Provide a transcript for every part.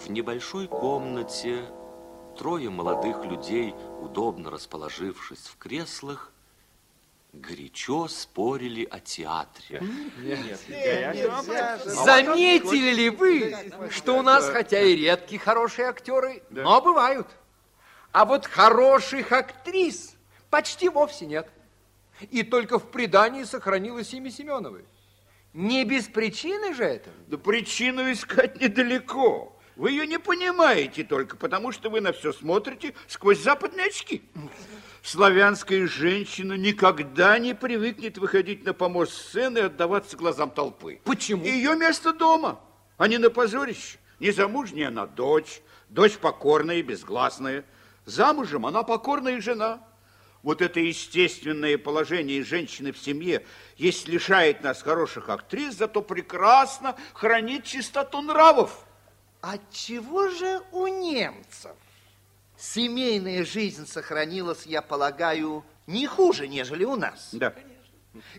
В небольшой комнате трое молодых людей, удобно расположившись в креслах, горячо спорили о театре. Заметили ли вы, что у нас, хотя и редкие хорошие актеры, но бывают. А вот хороших актрис почти вовсе нет. И только в предании сохранилось имя Семеновой. Не без причины же это? Да причину искать недалеко. Вы ее не понимаете только потому, что вы на все смотрите сквозь западные очки. Славянская женщина никогда не привыкнет выходить на помост сцены и отдаваться глазам толпы. Почему? Ее место дома, а не на позорище. Незамужняя она дочь, дочь покорная и безгласная. Замужем она покорная жена. Вот это естественное положение женщины в семье, если лишает нас хороших актрис, зато прекрасно хранит чистоту нравов. А чего же у немцев? Семейная жизнь сохранилась, я полагаю, не хуже, нежели у нас. Да.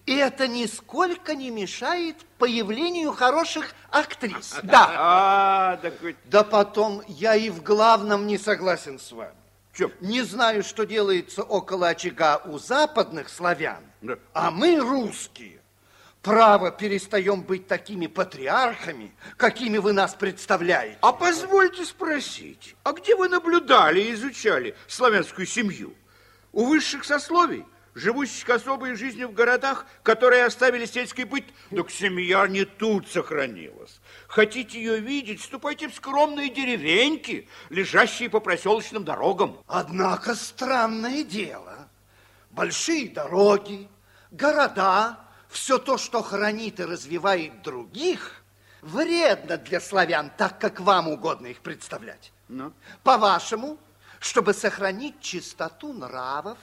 И это нисколько не мешает появлению хороших актрис. Да. А, так. Да потом я и в главном не согласен с вами. Чем? Не знаю, что делается около очага у западных славян, Да. а мы, русские, право перестаем быть такими патриархами, какими вы нас представляете. А позвольте спросить, а где вы наблюдали и изучали славянскую семью? У высших сословий, живущих особой жизнью в городах, которые оставили сельский быт, так семья не тут сохранилась. Хотите ее видеть, ступайте в скромные деревеньки, лежащие по проселочным дорогам. Однако странное дело. Большие дороги, города, все то, что хранит и развивает других, вредно для славян, так как вам угодно их представлять. Ну? По-вашему, чтобы сохранить чистоту нравов,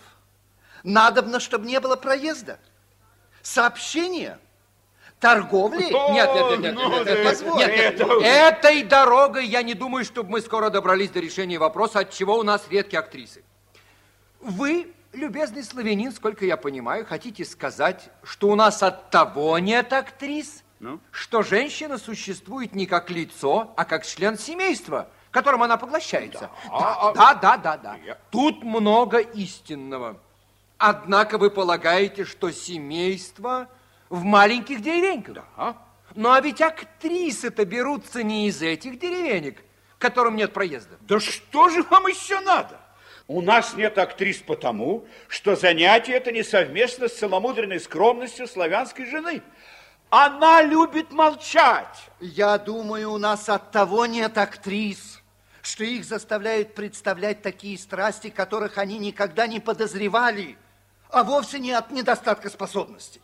надобно, чтобы не было проезда, сообщения, торговли. Нет, нет, нет, нет, ну, нет, нет, нет, нет, нет. это- Этой дорогой я не думаю, чтобы мы скоро добрались до решения вопроса, от чего у нас редкие актрисы. Вы, любезный славянин, сколько я понимаю, хотите сказать, что у нас от того нет актрис, Ну? что женщина существует не как лицо, а как член семейства, которым она поглощается. А, Да, да, да, да, да. Я- Тут много истинного. Однако вы полагаете, что семейство в маленьких деревеньках. А? Ну, а ведь актрисы-то берутся не из этих деревенек, которым нет проезда. Да что же вам еще надо? У нас нет актрис потому, что занятие это не совместно с целомудренной скромностью славянской жены. Она любит молчать. Я думаю, у нас от того нет актрис, что их заставляют представлять такие страсти, которых они никогда не подозревали, а вовсе не от недостатка способностей.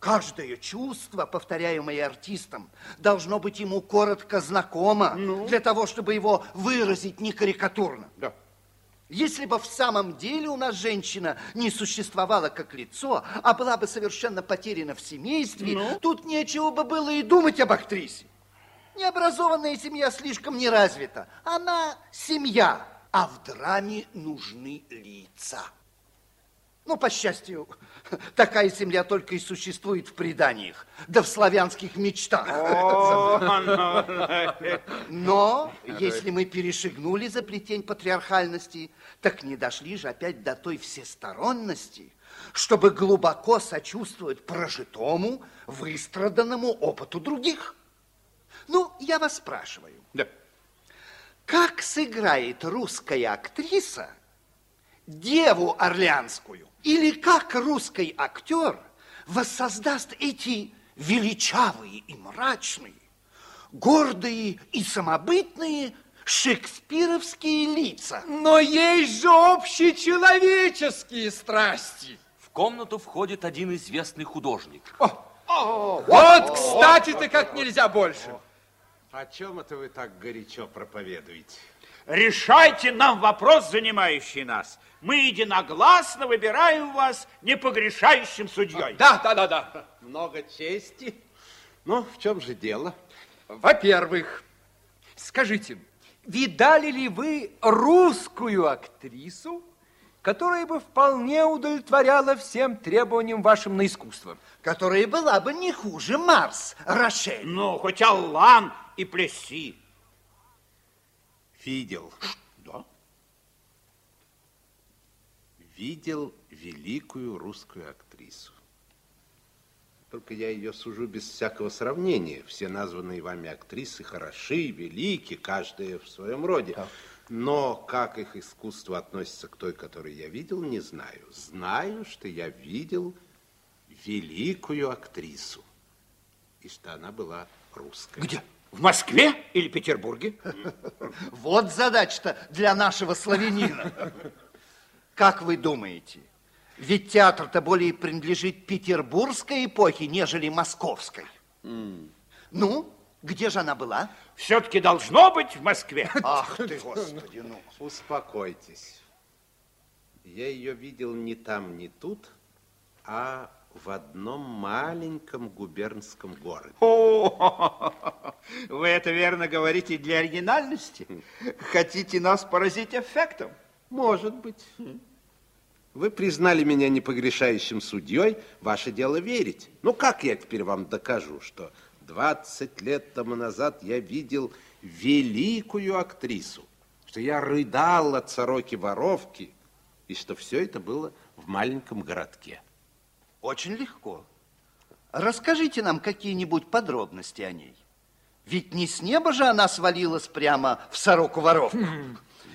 Каждое чувство, повторяемое артистом, должно быть ему коротко знакомо для того, чтобы его выразить не карикатурно. Да. Если бы в самом деле у нас женщина не существовала как лицо, а была бы совершенно потеряна в семействе, тут нечего бы было и думать об актрисе. Необразованная семья слишком не развита. Она семья, а в драме нужны лица. Ну, по счастью, такая семья только и существует в преданиях, да в славянских мечтах. Но если мы перешагнули за плетень патриархальности, так не дошли же опять до той всесторонности, чтобы глубоко сочувствовать прожитому, выстраданному опыту других. Ну, я вас спрашиваю, Да. как сыграет русская актриса деву орлеанскую? Или как русский актер воссоздаст эти величавые и мрачные, гордые и самобытные шекспировские лица? Но есть же общечеловеческие страсти. В комнату входит один известный художник. Вот, кстати, ты как нельзя больше. О чем это вы так горячо проповедуете? Решайте нам вопрос, занимающий нас. Мы единогласно выбираем вас непогрешающим судьей. Да, да, да, да. Много чести. Ну, в чем же дело? Во-первых, скажите, видали ли вы русскую актрису, которая бы вполне удовлетворяла всем требованиям вашим на искусство? Которая была бы не хуже Марс, Рошель. Ну, хоть Аллан и Плесси. Видел. Да? Видел великую русскую актрису. Только я ее сужу без всякого сравнения. Все названные вами актрисы хороши, велики, каждая в своем роде. Так. Но как их искусство относится к той, которую я видел, не знаю. Знаю, что я видел великую актрису. И что она была русская. Где? В Москве или Петербурге? Вот задача-то для нашего славянина. Как вы думаете, ведь театр-то более принадлежит петербургской эпохе, нежели московской. Ну, где же она была? Все-таки должно быть в Москве. Ах ты, господи, ну. Успокойтесь. Я ее видел не там, не тут, а в одном маленьком губернском городе. О, вы это верно говорите для оригинальности? Хотите нас поразить эффектом? Может быть. Вы признали меня непогрешающим судьей, ваше дело верить. Ну, как я теперь вам докажу, что 20 лет тому назад я видел великую актрису, что я рыдал от сороки-воровки, и что все это было в маленьком городке? Очень легко. Расскажите нам какие-нибудь подробности о ней. Ведь не с неба же она свалилась прямо в сороку-воровку.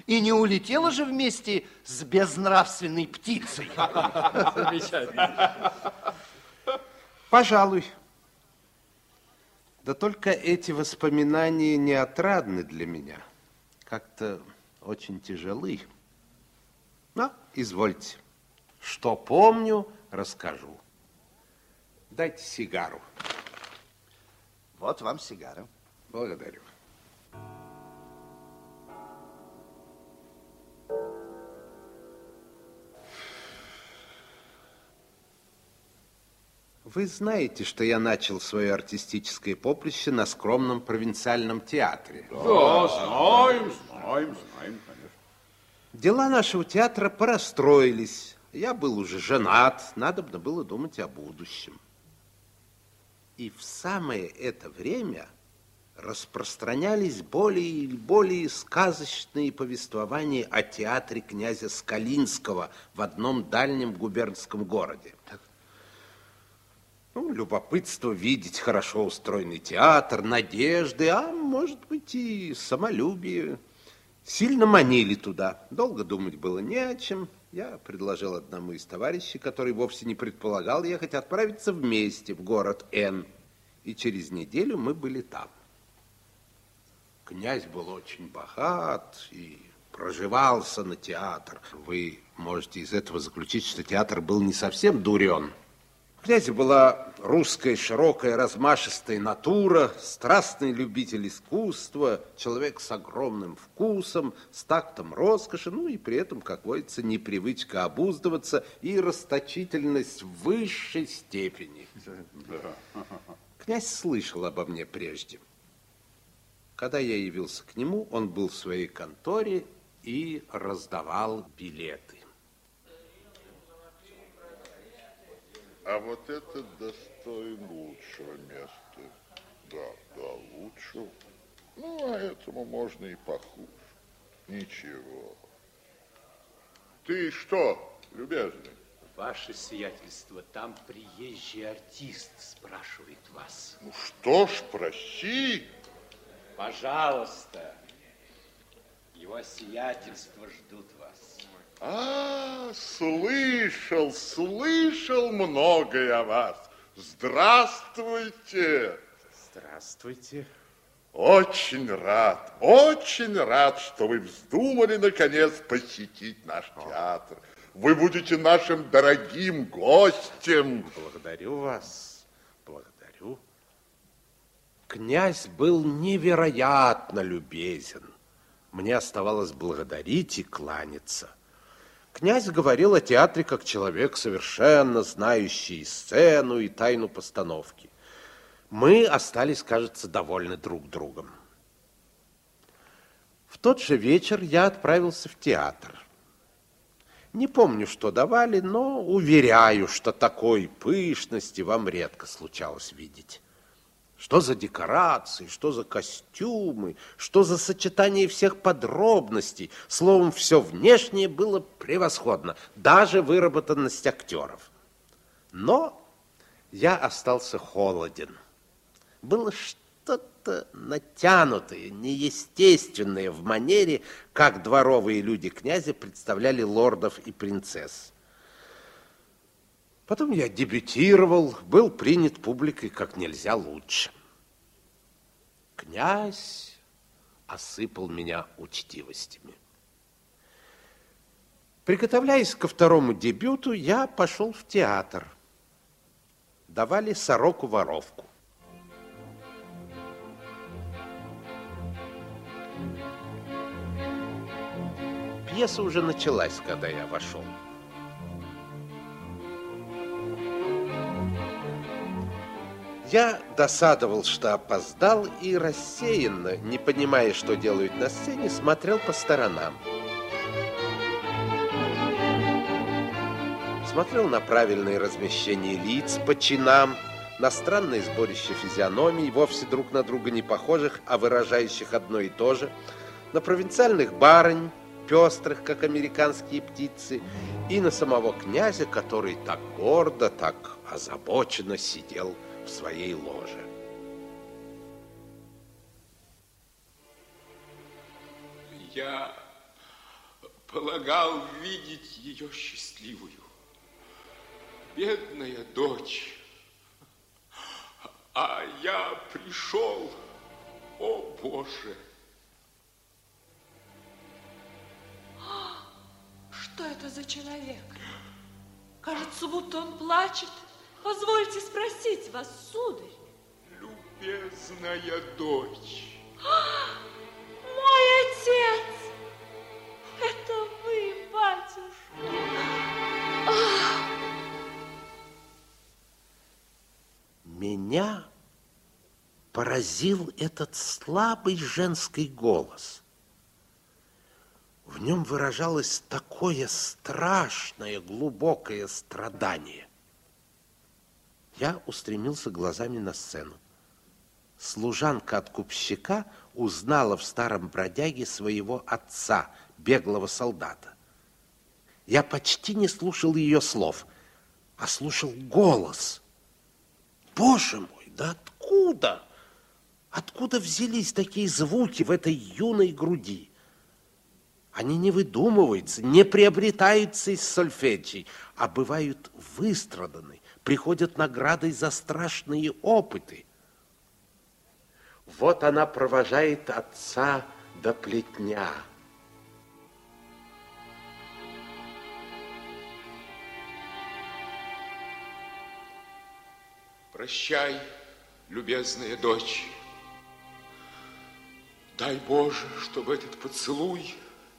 И не улетела же вместе с безнравственной птицей. Пожалуй. Да только эти воспоминания не отрадны для меня. Как-то очень тяжелы. Но, извольте. Что помню, расскажу. Дайте сигару. Вот вам сигара. Благодарю. Вы знаете, что я начал свое артистическое поприще на скромном провинциальном театре. Да, знаем, знаем, знаем, конечно. Дела нашего театра порастроились. Я был уже женат, надо было думать о будущем. И в самое это время распространялись более и более сказочные повествования о театре князя Скалинского в одном дальнем губернском городе. Ну, любопытство видеть хорошо устроенный театр, надежды, а может быть и самолюбие. Сильно манили туда. Долго думать было не о чем. Я предложил одному из товарищей, который вовсе не предполагал ехать, отправиться вместе в город Н. И через неделю мы были там. Князь был очень богат и проживался на театр. Вы можете из этого заключить, что театр был не совсем дурен. Князя была русская широкая размашистая натура, страстный любитель искусства, человек с огромным вкусом, с тактом роскоши, ну и при этом, как водится, непривычка обуздываться и расточительность в высшей степени. Князь слышал обо мне прежде. Когда я явился к нему, он был в своей конторе и раздавал билеты. А вот этот достоин лучшего места. Да, да, лучше. Ну, а этому можно и похуже. Ничего. Ты что, любезный? Ваше сиятельство, там приезжий артист спрашивает вас. Ну что ж, проси. Пожалуйста. Его сиятельство ждут вас. А, слышал, слышал многое о вас. Здравствуйте. Здравствуйте. Очень рад, очень рад, что вы вздумали, наконец, посетить наш театр. Вы будете нашим дорогим гостем. Благодарю вас, благодарю. Князь был невероятно любезен. Мне оставалось благодарить и кланяться. Князь говорил о театре как человек, совершенно знающий сцену и тайну постановки. Мы остались, кажется, довольны друг другом. В тот же вечер я отправился в театр. Не помню, что давали, но уверяю, что такой пышности вам редко случалось видеть. Что за декорации, что за костюмы, что за сочетание всех подробностей. Словом, все внешнее было превосходно, даже выработанность актеров. Но я остался холоден. Было что-то натянутое, неестественное в манере, как дворовые люди князя представляли лордов и принцесс. Потом я дебютировал, был принят публикой как нельзя лучше. Князь осыпал меня учтивостями. Приготовляясь ко второму дебюту, я пошел в театр. Давали сороку-воровку. Пьеса уже началась, когда я вошел. Я досадовал, что опоздал, и рассеянно, не понимая, что делают на сцене, смотрел по сторонам. Смотрел на правильное размещение лиц по чинам, на странное сборище физиономий, вовсе друг на друга не похожих, а выражающих одно и то же, на провинциальных барынь, пестрых, как американские птицы, и на самого князя, который так гордо, так озабоченно сидел в своей ложе. Я полагал видеть ее счастливую. Бедная дочь. А я пришел, о Боже! Что это за человек? Кажется, будто он плачет. Позвольте спросить вас, сударь. Любезная дочь. Мой отец! Это вы, батюшка. Меня поразил этот слабый женский голос. В нем выражалось такое страшное, глубокое страдание. Я устремился глазами на сцену. Служанка от купщика узнала в старом бродяге своего отца, беглого солдата. Я почти не слушал ее слов, а слушал голос. Боже мой, да откуда? Откуда взялись такие звуки в этой юной груди? Они не выдумываются, не приобретаются из сольфеджи, а бывают выстраданы, приходят наградой за страшные опыты. Вот она провожает отца до плетня. Прощай, любезная дочь. Дай Боже, чтобы этот поцелуй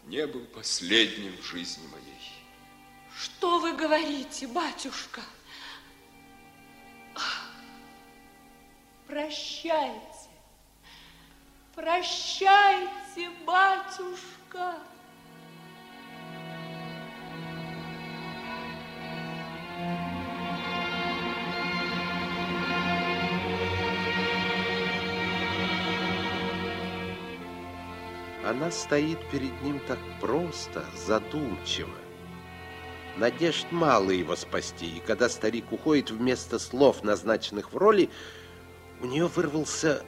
не был последним в жизни моей. Что вы говорите, батюшка? Прощайте. Прощайте, батюшка. Она стоит перед ним так просто, задумчиво. Надежд мало его спасти, и когда старик уходит вместо слов, назначенных в роли, у нее вырвался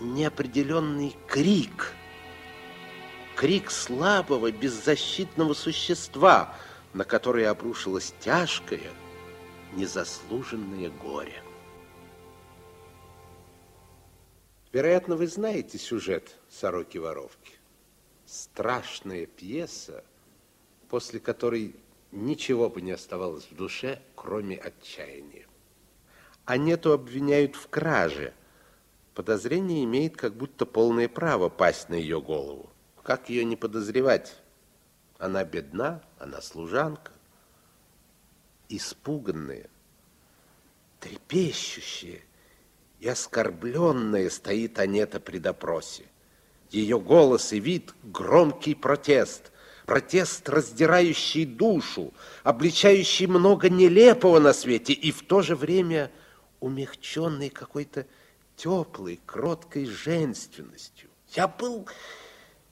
неопределенный крик. Крик слабого, беззащитного существа, на которое обрушилось тяжкое, незаслуженное горе. Вероятно, вы знаете сюжет «Сороки-воровки». Страшная пьеса, после которой ничего бы не оставалось в душе, кроме отчаяния. Анету обвиняют в краже. Подозрение имеет как будто полное право пасть на ее голову. Как ее не подозревать? Она бедна, она служанка. Испуганная, трепещущая и оскорбленная стоит Анета при допросе. Ее голос и вид – громкий протест – протест, раздирающий душу, обличающий много нелепого на свете и в то же время умягченный какой-то теплой, кроткой женственностью. Я был